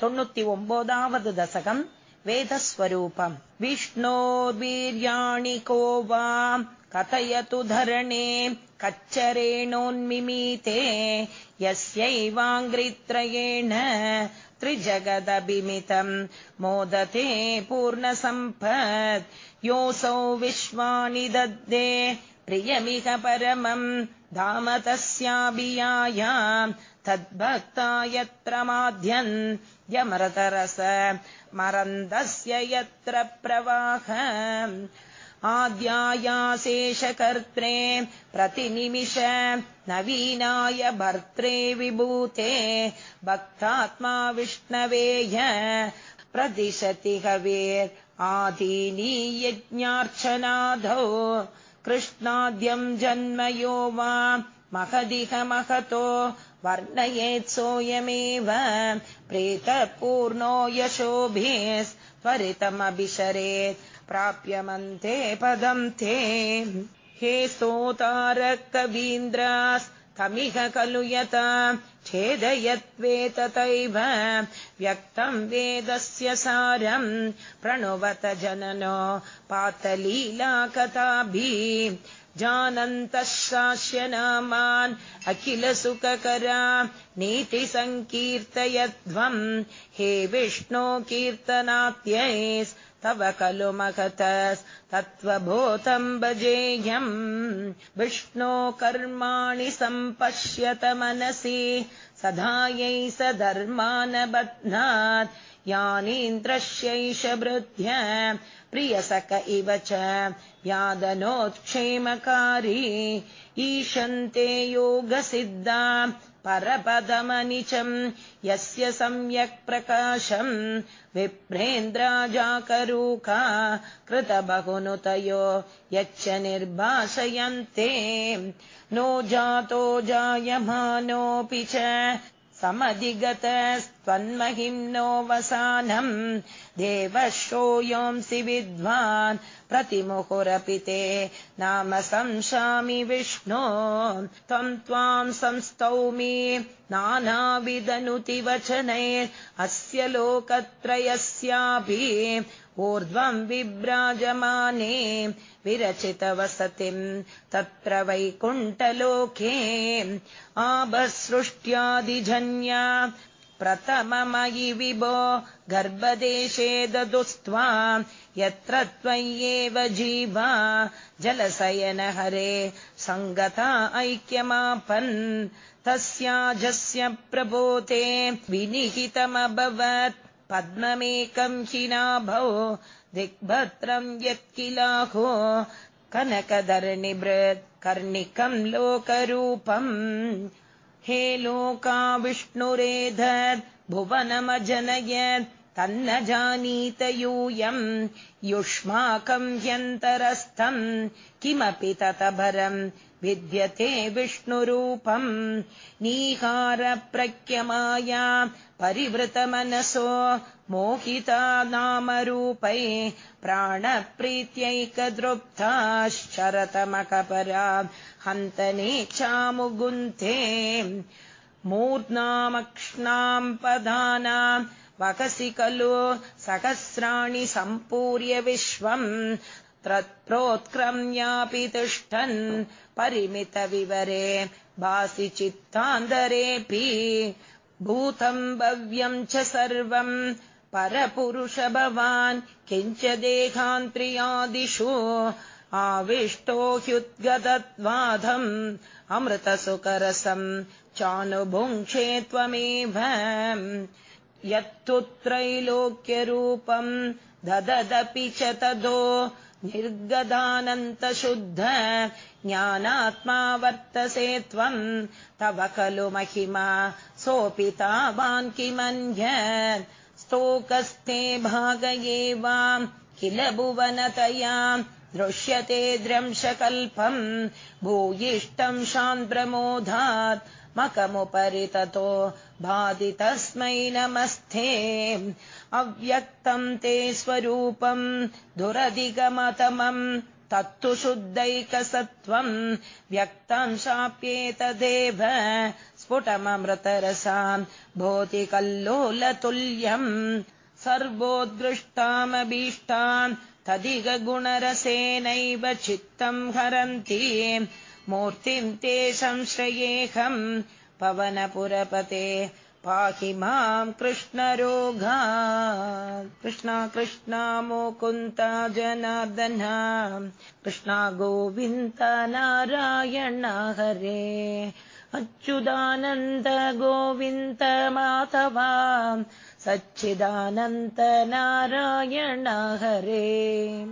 தொண்ணூத்தி ஒன்பதாவது தசகம் वेदस्वरूपम् विष्णोर्वीर्याणि को वा कथयतु धरणे कच्चरेणोन्मिमीते यस्यैवाङ्घ्रित्रयेण त्रिजगदभिमितम् मोदते पूर्णसम्पत् योऽसौ विश्वानि दद्दे प्रियमिह परमम् धाम तस्याभियाया तद्भक्ता यत्र माध्यन् यमरतरस मरन्दस्य यत्र प्रवाह। आद्यायाशेषकर्त्रे प्रतिनिमिष नवीनाय भर्त्रे विभूते भक्तात्मा विष्णवेय प्रदिशति हवेर् आदीनी यज्ञार्चनाधौ। कृष्णाद्यम् जन्मयो वा महदिह महतो वर्णयेत्सोऽयमेव प्रेतपूर्णो यशोभिस्त्वरितमभिशरेत् प्राप्यमन्ते पदम् ते। हे स्तोतारकवीन्द्रास्तमिह खलु यता छेदयत्वे तथैव व्यक्तम् वेदस्य सारम् प्रणुवत जननो पातलीलाकथाभिः जानन्तः शास्य नामान् अखिलसुखकरा नीतिसङ्कीर्तयध्वम् हे विष्णो कीर्तनात्यैस्तव खलु महतस्तत्त्वभूतम् भजेयम् विष्णो कर्माणि सम्पश्यत मनसि। सधायै स धर्मानबध्नात् यानीन्द्रस्यैष वृद्ध्य प्रियसक इव च व्यादनोत्क्षेमकारी ईशन्ते योगसिद्धा परपदमनिचम् यस्य सम्यक् प्रकाशम् विप्रेन्द्राजाकरूका कृतबहुनुतयो यच्च निर्भाषयन्ते नो जातो जायमानोऽपि च समधिगतस्त्वन्महिम्नोऽवसानम् देवश्रोयोऽंसि विद्वान् प्रतिमुहुरपि ते। नाम संशामि विष्णो। त्वम् त्वाम् संस्तौमि नानाविदनुतिवचनैरस्य लोकत्रयस्यापि ऊर्ध्वम् विभ्राजमाने विरचितवसतिम् तत्र वैकुण्ठलोके आभसृष्ट्यादिजन्या प्रथममयि विभो गर्भदेशे ददुस्त्वा यत्र त्वय्येव जीवा जलशयनहरे सङ्गता ऐक्यमापन् तस्याजस्य प्रबोते विनिहितमभवत् पद्ममेकम् हि दिग्भद्रम् यत्किलाहो कनकधरणिभृत् कर्णिकम् लोकरूपम् हे लोका विष्णुरेधत् भुवनमजनयत् तन्न जानीत यूयम् युष्माकम् ह्यन्तरस्थम् किमपि ततभरम् विद्यते विष्णुरूपम् नीहारप्रख्यमाया परिवृतमनसो मोहिता नामरूपै प्राणप्रीत्यैकदृप्ताश्चरतमकपरा हन्तने चामुगुन्थे मूर्नामक्ष्णाम् पदानाम् वकसि खलु सहस्राणि सम्पूर्य विश्वम् तत्प्रोत्क्रम्यापि तिष्ठन् परिमितविवरे भासि चित्तान्तरेऽपि भूतम् भव्यम् च सर्वम् परपुरुष भवान् किञ्च देहान्त्रियादिषु आविष्टो ह्युद्गतत्वाधम् अमृतसुकरसम् चानुभुङ्क्षे त्वमेव यत्तु त्रैलोक्यरूपम् दददपि च तदो निर्गदानन्तशुद्ध ज्ञानात्मा वर्तसे त्वम् तव खलु महिमा सोऽपि तावान् किमन्य स्तोकस्ते भाग एव किल भुवनतया दृश्यते द्रंशकल्पम् भूयिष्टम् शान्प्रमोधात् मकमुपरि ततो भाति तस्मै नमस्ते। अव्यक्तम् ते स्वरूपम् दुरधिगमतमम् तत्तु शुद्धैकसत्त्वम् व्यक्तम् शाप्येतदेव स्फुटममृतरसाम् भोतिकल्लोलतुल्यम् सर्वोत्कृष्टामभीष्टाम् तदिगगुणरसेनैव चित्तम् हरन्ति मूर्तिम् ते संश्रयेऽहम् पवनपुरपते। पाहि माम् कृष्णरोगा। कृष्णा कृष्णा मोकुन्ता जनार्दना। कृष्णा गोविन्द नारायण हरे। अच्युदानन्द गोविन्द माधवा। सच्चिदानन्द नारायण हरे